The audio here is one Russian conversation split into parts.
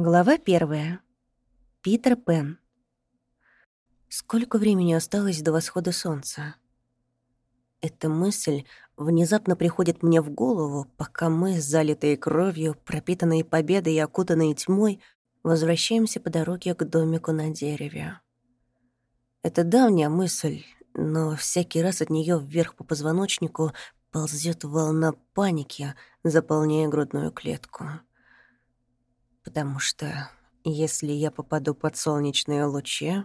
Глава первая. Питер Пен. Сколько времени осталось до восхода солнца? Эта мысль внезапно приходит мне в голову, пока мы, залитые кровью, пропитанные победой и окутанные тьмой, возвращаемся по дороге к домику на дереве. Это давняя мысль, но всякий раз от нее вверх по позвоночнику ползет волна паники, заполняя грудную клетку. Потому что если я попаду под солнечные лучи,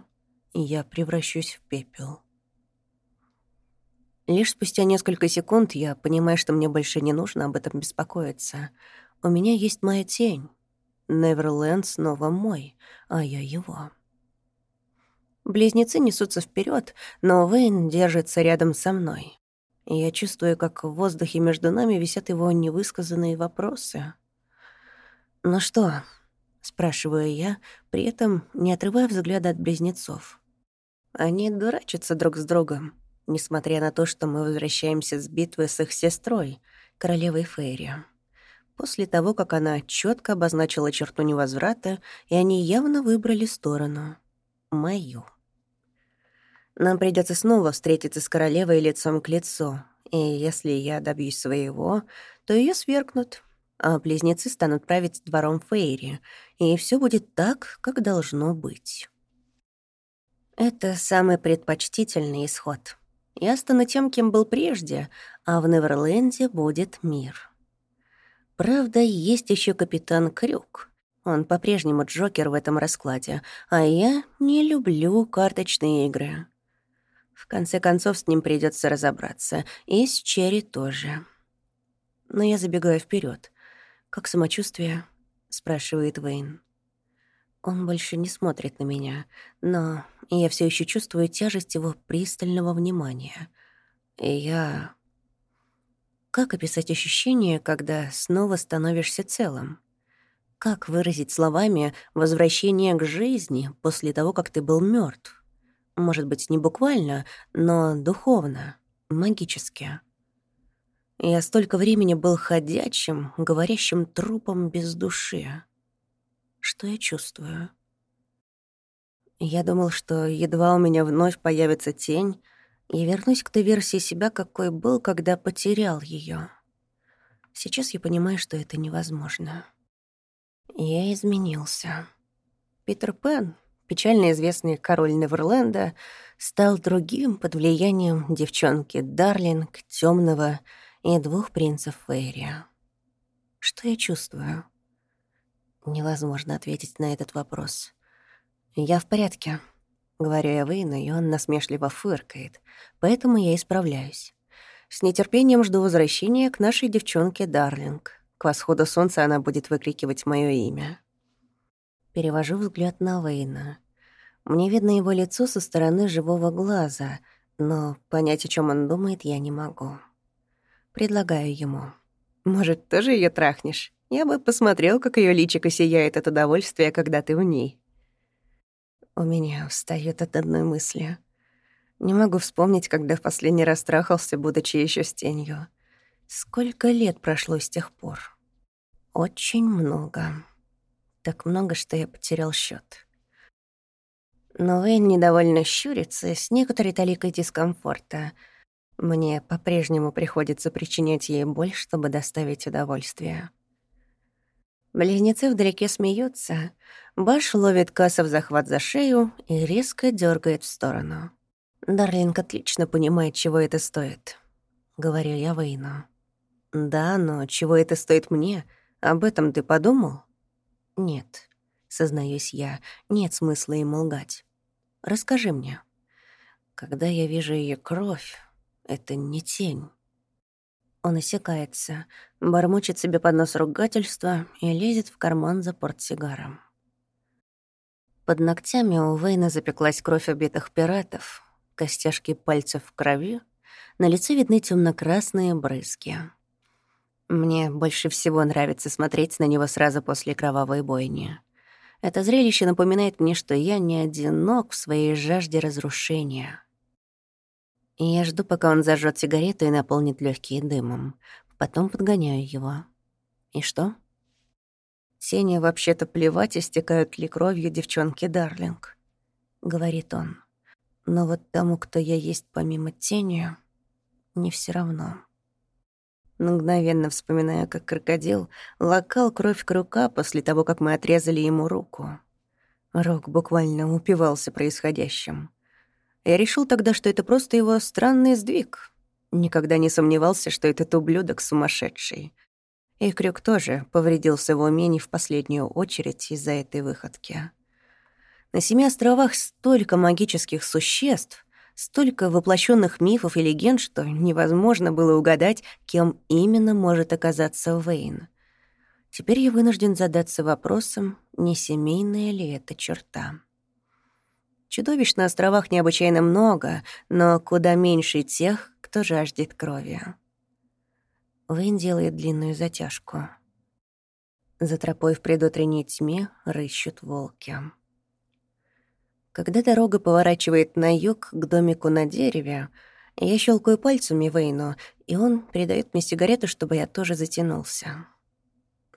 я превращусь в пепел. Лишь спустя несколько секунд я понимаю, что мне больше не нужно об этом беспокоиться. У меня есть моя тень. Неверленд снова мой, а я его. Близнецы несутся вперед, но Вейн держится рядом со мной. Я чувствую, как в воздухе между нами висят его невысказанные вопросы. «Ну что?» — спрашиваю я, при этом не отрывая взгляда от близнецов. Они дурачатся друг с другом, несмотря на то, что мы возвращаемся с битвы с их сестрой, королевой Фейри. После того, как она четко обозначила черту невозврата, и они явно выбрали сторону. Мою. Нам придется снова встретиться с королевой лицом к лицу, и если я добьюсь своего, то ее свергнут, а близнецы станут править двором Фейри, и все будет так, как должно быть. Это самый предпочтительный исход. Я стану тем, кем был прежде, а в Неверленде будет мир. Правда, есть еще капитан Крюк. Он по-прежнему Джокер в этом раскладе, а я не люблю карточные игры. В конце концов, с ним придется разобраться. И с Черри тоже. Но я забегаю вперед. «Как самочувствие?» — спрашивает Вейн. Он больше не смотрит на меня, но я все еще чувствую тяжесть его пристального внимания. И я... Как описать ощущение, когда снова становишься целым? Как выразить словами возвращение к жизни после того, как ты был мертв? Может быть, не буквально, но духовно, магически. Я столько времени был ходячим, говорящим трупом без души. Что я чувствую? Я думал, что едва у меня вновь появится тень, я вернусь к той версии себя, какой был, когда потерял ее. Сейчас я понимаю, что это невозможно. Я изменился. Питер Пен, печально известный король Неверленда, стал другим под влиянием девчонки Дарлинг, темного и двух принцев Фейри. Что я чувствую? Невозможно ответить на этот вопрос. «Я в порядке», — говорю я Вейну, и он насмешливо фыркает, поэтому я исправляюсь. С нетерпением жду возвращения к нашей девчонке Дарлинг. К восходу солнца она будет выкрикивать мое имя. Перевожу взгляд на Вейна. Мне видно его лицо со стороны живого глаза, но понять, о чем он думает, я не могу. Предлагаю ему. «Может, тоже ее трахнешь? Я бы посмотрел, как ее личико сияет от удовольствия, когда ты в ней». У меня встаёт от одной мысли. Не могу вспомнить, когда в последний раз трахался, будучи еще с тенью. Сколько лет прошло с тех пор? Очень много. Так много, что я потерял счет. Но Вейн недовольно щурится с некоторой толикой дискомфорта. Мне по-прежнему приходится причинять ей боль, чтобы доставить удовольствие. Близнецы вдалеке смеются. Баш ловит Касса в захват за шею и резко дергает в сторону. Дарлинг отлично понимает, чего это стоит. Говорю я Вейну. «Да, но чего это стоит мне? Об этом ты подумал?» «Нет», — сознаюсь я, — «нет смысла ему лгать. Расскажи мне. Когда я вижу ее кровь, это не тень». Он осекается, бормочет себе под нос ругательства и лезет в карман за портсигаром. Под ногтями у Вейна запеклась кровь убитых пиратов, костяшки пальцев в крови, на лице видны темно красные брызги. Мне больше всего нравится смотреть на него сразу после кровавой бойни. Это зрелище напоминает мне, что я не одинок в своей жажде разрушения. Я жду, пока он зажжет сигарету и наполнит легкие дымом. Потом подгоняю его. И что? Тени вообще-то плевать, истекают ли кровью девчонки Дарлинг», — говорит он. «Но вот тому, кто я есть помимо тени, не все равно». Мгновенно вспоминая, как крокодил лакал кровь к рука после того, как мы отрезали ему руку. Рок буквально упивался происходящим. Я решил тогда, что это просто его странный сдвиг. Никогда не сомневался, что этот ублюдок сумасшедший. И Крюк тоже повредился в уме не в последнюю очередь из-за этой выходки. На Семи островах столько магических существ, столько воплощенных мифов и легенд, что невозможно было угадать, кем именно может оказаться Вейн. Теперь я вынужден задаться вопросом, не семейная ли это черта. Чудовищ на островах необычайно много, но куда меньше тех, кто жаждет крови. Вейн делает длинную затяжку. За тропой в предутренней тьме рыщут волки. Когда дорога поворачивает на юг к домику на дереве, я щелкаю пальцами Вейну, и он передает мне сигарету, чтобы я тоже затянулся.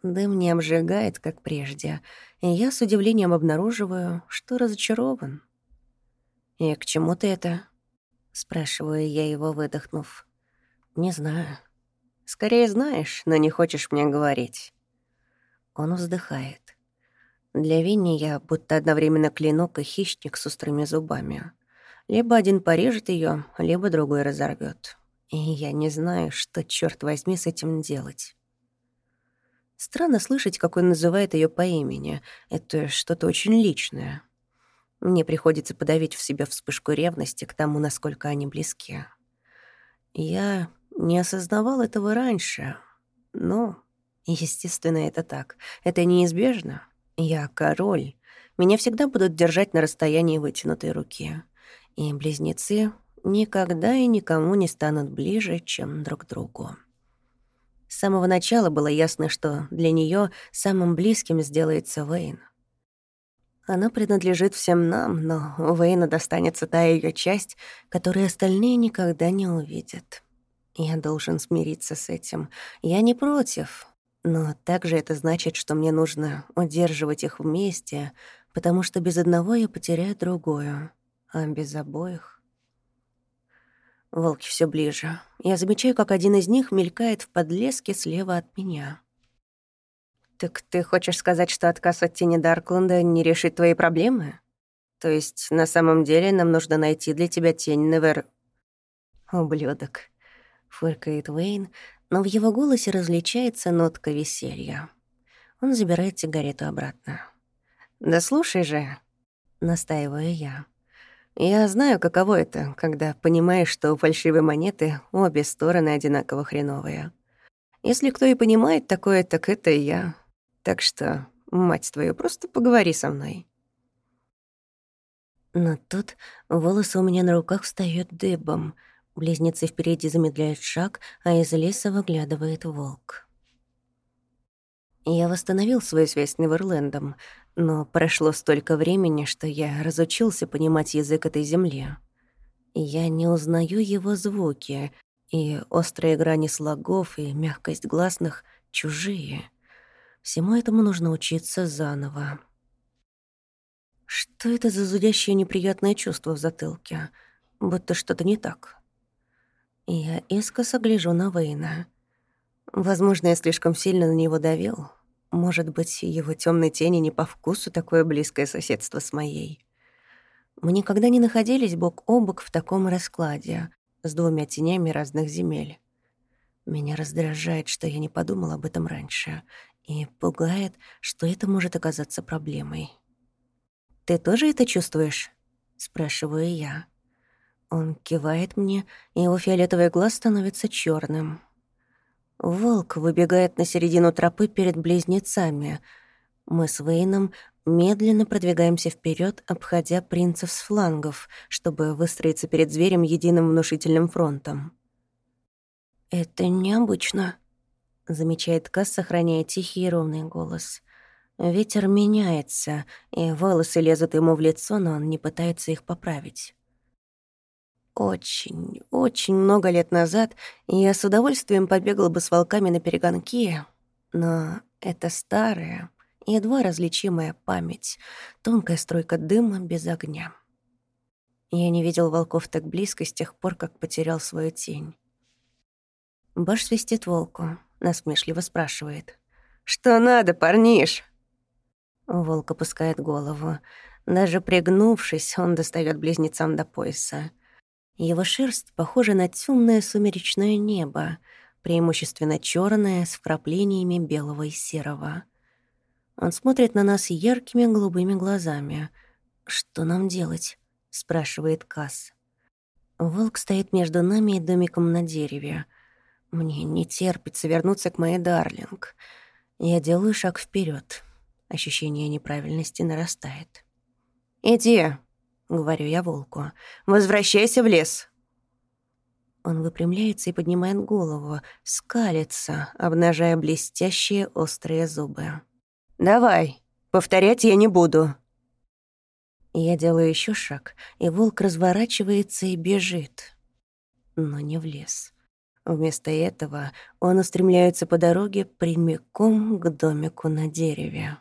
Дым не обжигает, как прежде, и я с удивлением обнаруживаю, что разочарован. «И к чему ты это?» — спрашиваю я его, выдохнув. «Не знаю». Скорее знаешь, но не хочешь мне говорить». Он вздыхает. Для Винни я будто одновременно клинок и хищник с острыми зубами. Либо один порежет ее, либо другой разорвет. И я не знаю, что, черт возьми, с этим делать. Странно слышать, как он называет ее по имени. Это что-то очень личное. Мне приходится подавить в себе вспышку ревности к тому, насколько они близки. Я не осознавал этого раньше. Но, естественно, это так. Это неизбежно. Я король. Меня всегда будут держать на расстоянии вытянутой руки. И близнецы никогда и никому не станут ближе, чем друг другу. С самого начала было ясно, что для нее самым близким сделается Вейн. Она принадлежит всем нам, но Вейна достанется та ее часть, которую остальные никогда не увидят. Я должен смириться с этим. Я не против. Но также это значит, что мне нужно удерживать их вместе, потому что без одного я потеряю другую, а без обоих... Волки все ближе. Я замечаю, как один из них мелькает в подлеске слева от меня. «Так ты хочешь сказать, что отказ от тени Даркланда не решит твои проблемы? То есть на самом деле нам нужно найти для тебя тень Невер...» «Ублюдок. — фыркает Уэйн, но в его голосе различается нотка веселья. Он забирает сигарету обратно. «Да слушай же», — настаиваю я. «Я знаю, каково это, когда понимаешь, что у фальшивой монеты обе стороны одинаково хреновые. Если кто и понимает такое, так это я. Так что, мать твою, просто поговори со мной». Но тут волосы у меня на руках встают дыбом — Близнецы впереди замедляют шаг, а из леса выглядывает волк. Я восстановил свою связь с Неверлендом, но прошло столько времени, что я разучился понимать язык этой земли. Я не узнаю его звуки, и острые грани слогов и мягкость гласных чужие. Всему этому нужно учиться заново. Что это за зудящее неприятное чувство в затылке? Будто что-то не так. Я искоса гляжу на Вейна. Возможно, я слишком сильно на него давил. Может быть, его темной тени не по вкусу такое близкое соседство с моей. Мы никогда не находились бок о бок в таком раскладе, с двумя тенями разных земель. Меня раздражает, что я не подумал об этом раньше, и пугает, что это может оказаться проблемой. «Ты тоже это чувствуешь?» — спрашиваю я. Он кивает мне, и его фиолетовый глаз становится черным. Волк выбегает на середину тропы перед близнецами. Мы с Вейном медленно продвигаемся вперед, обходя принцев с флангов, чтобы выстроиться перед зверем единым внушительным фронтом. «Это необычно», — замечает Касс, сохраняя тихий и ровный голос. Ветер меняется, и волосы лезут ему в лицо, но он не пытается их поправить. Очень, очень много лет назад я с удовольствием побегала бы с волками на перегонки, но это старая Едва различимая память, тонкая стройка дыма без огня. Я не видел волков так близко с тех пор, как потерял свою тень. Баш свистит волку, насмешливо спрашивает. «Что надо, парниш?» Волк опускает голову. Даже пригнувшись, он достает близнецам до пояса. Его шерсть похожа на темное сумеречное небо, преимущественно черное с вкраплениями белого и серого. Он смотрит на нас яркими голубыми глазами. «Что нам делать?» — спрашивает Касс. Волк стоит между нами и домиком на дереве. Мне не терпится вернуться к моей Дарлинг. Я делаю шаг вперед. Ощущение неправильности нарастает. «Иди», — говорю я волку, — «возвращайся в лес». Он выпрямляется и поднимает голову, скалится, обнажая блестящие острые зубы. «Давай, повторять я не буду». Я делаю еще шаг, и волк разворачивается и бежит. Но не в лес. Вместо этого он устремляется по дороге прямиком к домику на дереве.